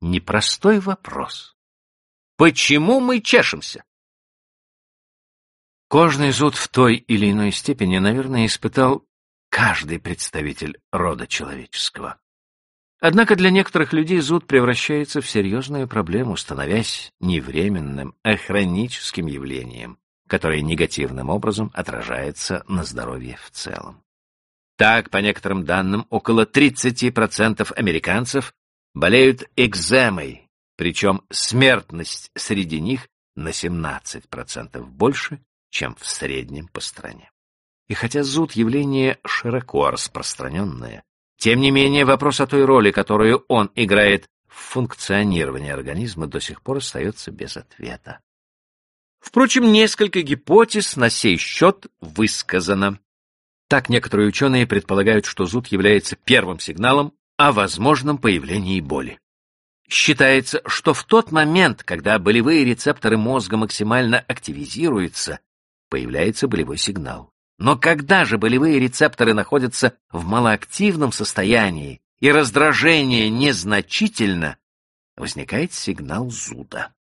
непростой вопрос. Почему мы чешемся? Кожный зуд в той или иной степени, наверное, испытал каждый представитель рода человеческого. Однако для некоторых людей зуд превращается в серьезную проблему, становясь не временным, а хроническим явлением, которое негативным образом отражается на здоровье в целом. Так, по некоторым данным, около 30% американцев болеют экземой, причем смертность среди них на 17% больше, чем в среднем по стране. И хотя зуд — явление широко распространенное, тем не менее вопрос о той роли, которую он играет в функционировании организма, до сих пор остается без ответа. Впрочем, несколько гипотез на сей счет высказано. Так некоторые ученые предполагают, что зуд является первым сигналом о возможном появлении боли. Считается, что в тот момент, когда болевые рецепторы мозга максимально активизируются, появляется болевой сигнал. Но когда же болевые рецепторы находятся в малоактивном состоянии и раздражение незначительно, возникает сигнал зуда.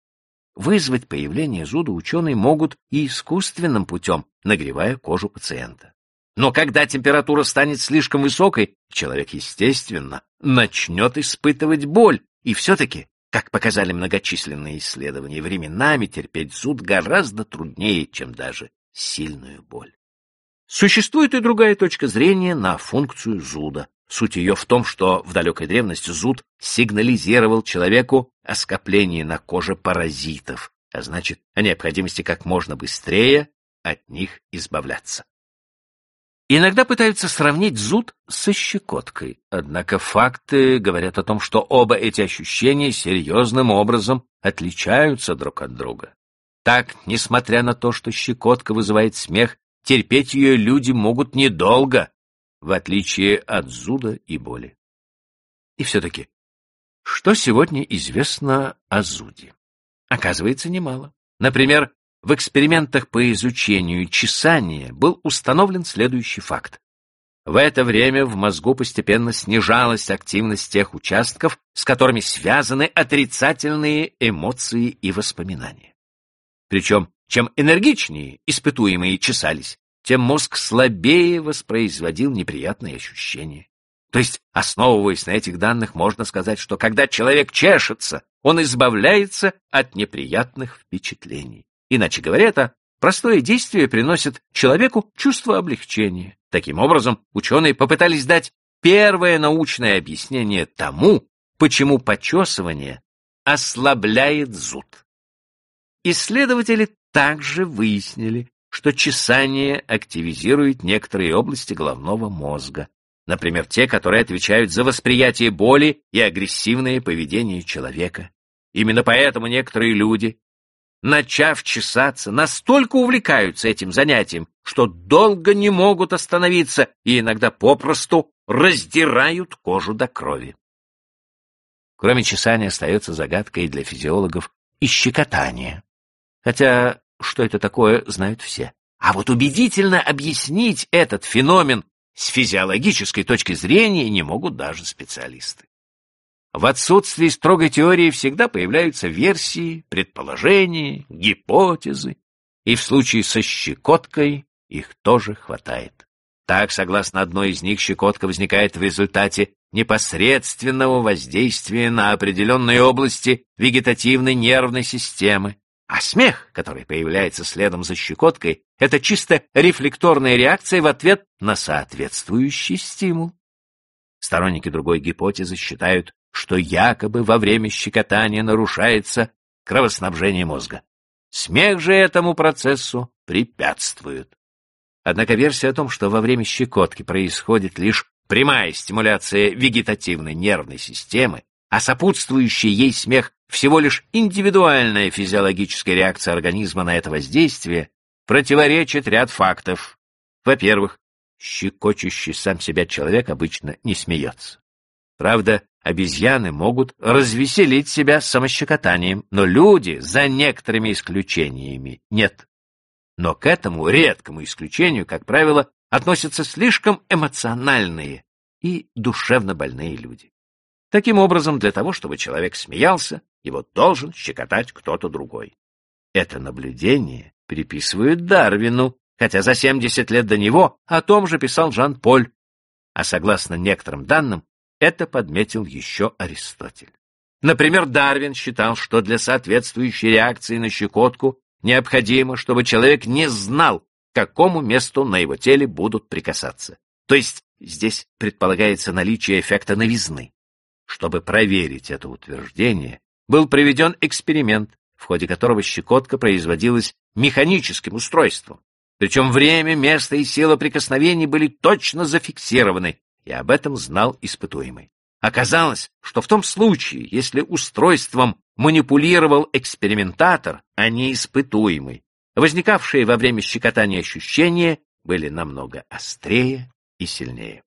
Вызвать появление зуда ученые могут и искусственным путем, нагревая кожу пациента. Но когда температура станет слишком высокой, человек, естественно, начнет испытывать боль, и все-таки как показали многочисленные исследования, временами терпеть зуд гораздо труднее, чем даже сильную боль. Существует и другая точка зрения на функцию зуда. Суть ее в том, что в далекой древности зуд сигнализировал человеку о скоплении на коже паразитов, а значит, о необходимости как можно быстрее от них избавляться. Иногда пытаются сравнить зуд со щекоткой, однако факты говорят о том, что оба эти ощущения серьезным образом отличаются друг от друга. Так, несмотря на то, что щекотка вызывает смех, терпеть ее люди могут недолго, в отличие от зуда и боли. И все-таки, что сегодня известно о зуде? Оказывается, немало. Например, в экспериментах по изучению чесания был установлен следующий факт. В это время в мозгу постепенно снижалась активность тех участков, с которыми связаны отрицательные эмоции и воспоминания. Причем, чем энергичнее испытуемые чесались, тем мозг слабее воспроизводил неприятные ощущения. То есть, основываясь на этих данных, можно сказать, что когда человек чешется, он избавляется от неприятных впечатлений. Иначе говоря, это простое действие приносит человеку чувство облегчения. Таким образом, ученые попытались дать первое научное объяснение тому, почему почесывание ослабляет зуд. Исследователи также выяснили, что чесание активизирует некоторые области головного мозга, например, те, которые отвечают за восприятие боли и агрессивное поведение человека. Именно поэтому некоторые люди, начав чесаться, настолько увлекаются этим занятием, что долго не могут остановиться и иногда попросту раздирают кожу до крови. Кроме чесания остается загадкой для физиологов и щекотание. Хотя что это такое, знают все. А вот убедительно объяснить этот феномен с физиологической точки зрения не могут даже специалисты. В отсутствии строгой теории всегда появляются версии, предположения, гипотезы, и в случае со щекоткой их тоже хватает. Так, согласно одной из них, щекотка возникает в результате непосредственного воздействия на определенные области вегетативной нервной системы, а смех, который появляется следом за щекоткой, это чисто рефлекторная реакция в ответ на соответствующий стимул. Сторонники другой гипотезы считают, что якобы во время щекотания нарушается кровоснабжение мозга. Смех же этому процессу препятствует. Однако версия о том, что во время щекотки происходит лишь прямая стимуляция вегетативной нервной системы, а сопутствующий ей смех всего лишь индивидуальная физиологическая реакция организма на это воздействие, противоречит ряд фактов. Во-первых, щекочущий сам себя человек обычно не смеется. Правда, обезьяны могут развеселить себя самощекотанием, но люди, за некоторыми исключениями, нет. Но к этому редкому исключению, как правило, относятся слишком эмоциональные и душевно больные люди. Таким образом, для того, чтобы человек смеялся, его должен щекотать кто-то другой. Это наблюдение приписывают Дарвину, хотя за 70 лет до него о том же писал Жан-Поль, а согласно некоторым данным, это подметил еще Аристотель. Например, Дарвин считал, что для соответствующей реакции на щекотку необходимо, чтобы человек не знал, к какому месту на его теле будут прикасаться. То есть здесь предполагается наличие эффекта новизны. Чтобы проверить это утверждение, был проведен эксперимент, в ходе которого щекотка производилась механическим устройством. Причем время, место и сила прикосновений были точно зафиксированы, и об этом знал испытуемый. Оказалось, что в том случае, если устройством манипулировал экспериментатор, а не испытуемый, возникавшие во время щекотания ощущения были намного острее и сильнее.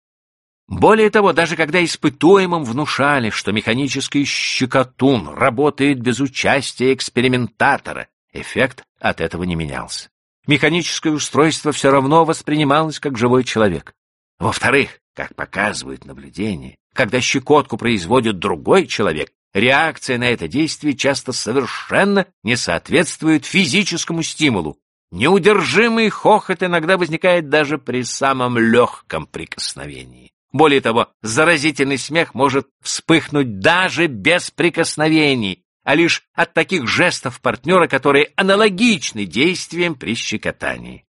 Более того, даже когда испытуемым внушали, что механический щекотун работает без участия экспериментатора, эффект от этого не менялся. Механическое устройство все равно воспринималось как живой человек. Во-вторых, как показывают наблюдения, когда щекотку производит другой человек, реакция на это действие часто совершенно не соответствует физическому стимулу. Неудержимый хохот иногда возникает даже при самом легком прикосновении. Более того, заразительный смех может вспыхнуть даже без прикосновений, а лишь от таких жестов партнера, которые аналогичны действиям при щекотании.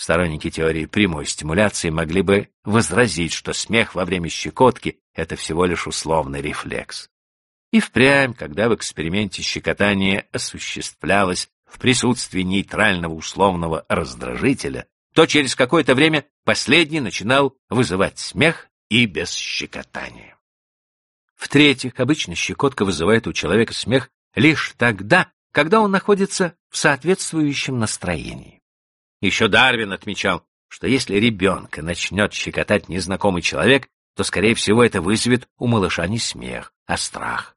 Сторонники теории прямой стимуляции могли бы возразить, что смех во время щекотки — это всего лишь условный рефлекс. И впрямь, когда в эксперименте щекотание осуществлялось в присутствии нейтрального условного раздражителя, то через какое-то время последний начинал вызывать смех и без щекотания. В-третьих, обычно щекотка вызывает у человека смех лишь тогда, когда он находится в соответствующем настроении. Еще Дарвин отмечал, что если ребенка начнет щекотать незнакомый человек, то, скорее всего, это вызовет у малыша не смех, а страх.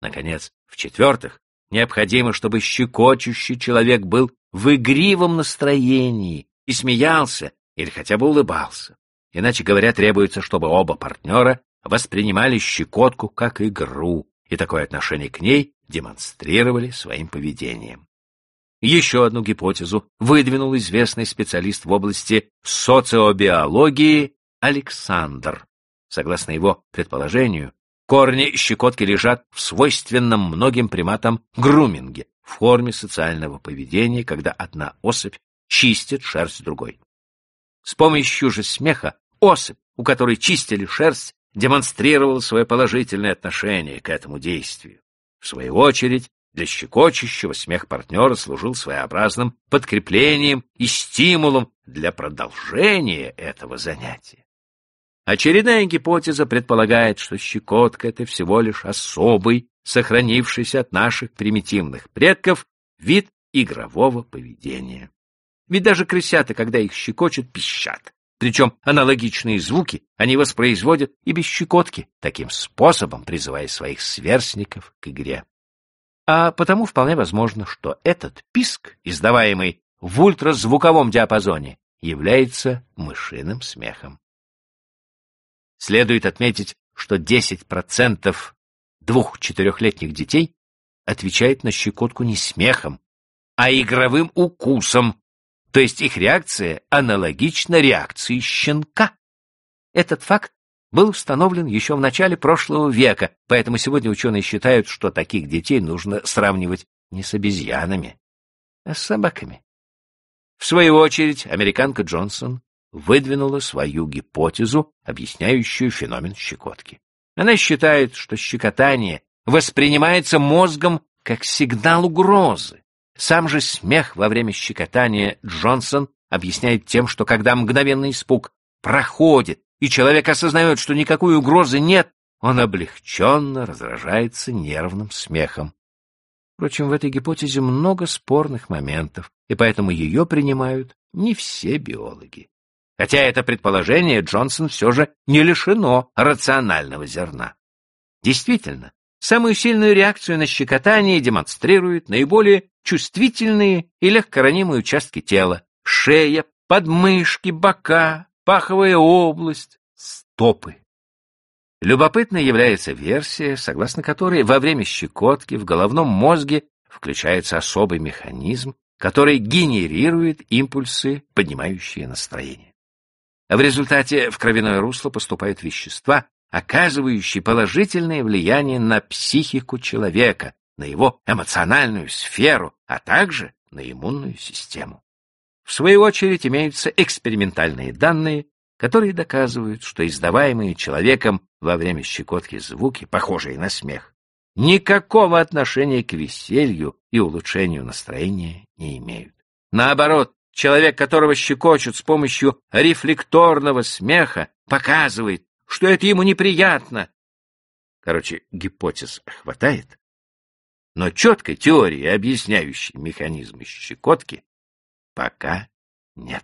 Наконец, в-четвертых, необходимо, чтобы щекочущий человек был в игривом настроении, и смеялся или хотя бы улыбался. Иначе говоря, требуется, чтобы оба партнера воспринимали щекотку как игру, и такое отношение к ней демонстрировали своим поведением. Еще одну гипотезу выдвинул известный специалист в области социобиологии Александр. Согласно его предположению, корни щекотки лежат в свойственном многим приматам груминге, в форме социального поведения, когда одна особь чистит шерсть другой. С помощью же смеха особь, у которой чистили шерсть, демонстрировала свое положительное отношение к этому действию. В свою очередь, для щекочущего смех партнера служил своеобразным подкреплением и стимулом для продолжения этого занятия. Очередная гипотеза предполагает, что щекотка — это всего лишь особый, сохранившийся от наших примитивных предков, вид игрового поведения. Ведь даже крысята, когда их щекочут, пищат. Причем аналогичные звуки они воспроизводят и без щекотки, таким способом призывая своих сверстников к игре. А потому вполне возможно, что этот писк, издаваемый в ультразвуковом диапазоне, является мышиным смехом. Следует отметить, что 10% двух-четырехлетних детей отвечает на щекотку не смехом, а игровым укусом, то есть их реакция аналогична реакции щенка. Этот факт был установлен еще в начале прошлого века, поэтому сегодня ученые считают, что таких детей нужно сравнивать не с обезьянами, а с собаками. В свою очередь, американка Джонсон выдвинула свою гипотезу, объясняющую феномен щекотки. Она считает, что щекотание воспринимается мозгом как сигнал угрозы. Сам же смех во время щекотания Джонсон объясняет тем, что когда мгновенный испуг проходит, и человек осознает, что никакой угрозы нет, он облегченно разражается нервным смехом. Впрочем, в этой гипотезе много спорных моментов, и поэтому ее принимают не все биологи. Хотя это предположение Джонсон все же не лишено рационального зерна. Действительно, самую сильную реакцию на щекотание демонстрируют наиболее чувствительные и легкоранимые участки тела — шея, подмышки, бока, паховая область, стопы. Любопытной является версия, согласно которой во время щекотки в головном мозге включается особый механизм, который генерирует импульсы, поднимающие настроение. В результате в кровяное русло поступают вещества, оказывающие положительное влияние на психику человека, на его эмоциональную сферу, а также на иммунную систему. В свою очередь имеются экспериментальные данные, которые доказывают, что издаваемые человеком во время щекотки звуки, похожие на смех, никакого отношения к веселью и улучшению настроения не имеют. Наоборот, человек, которого щекочут с помощью рефлекторного смеха, показывает, что это ему неприятно. Короче, гипотез хватает, но четкой теории, объясняющей механизмы щекотки, пока нет.